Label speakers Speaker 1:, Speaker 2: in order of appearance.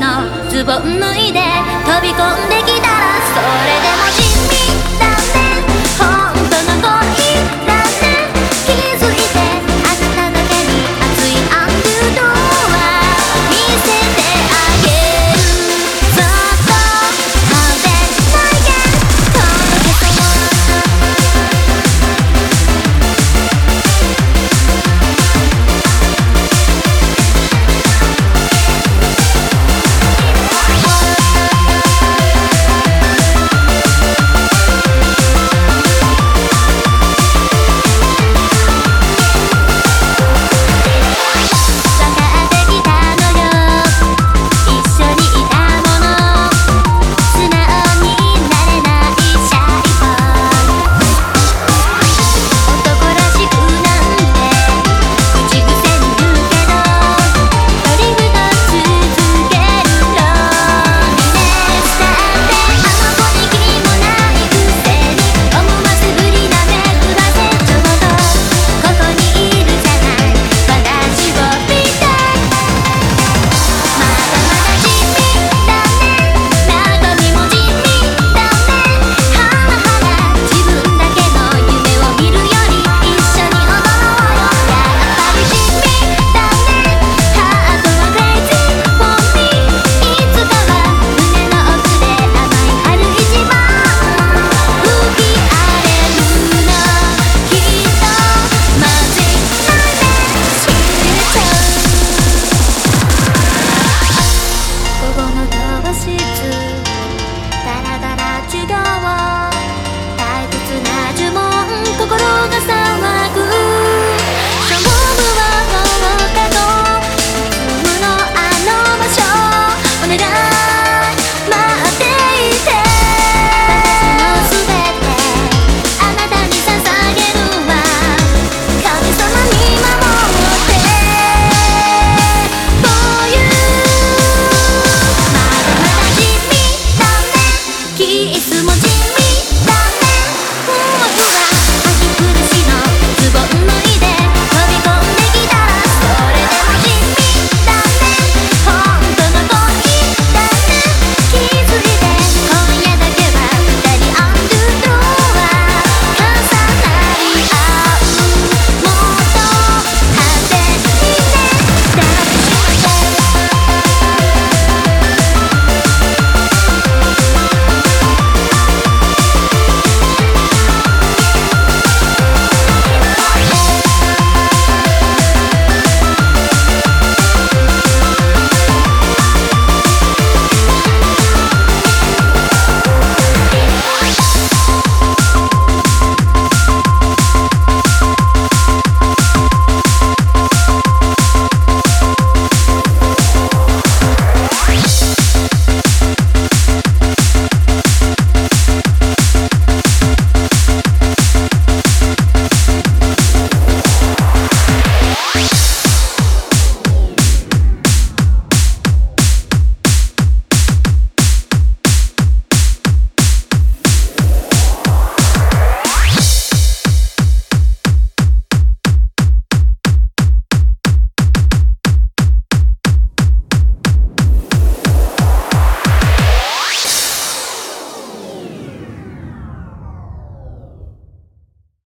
Speaker 1: のズボン脱いで飛び込んできたらそれでも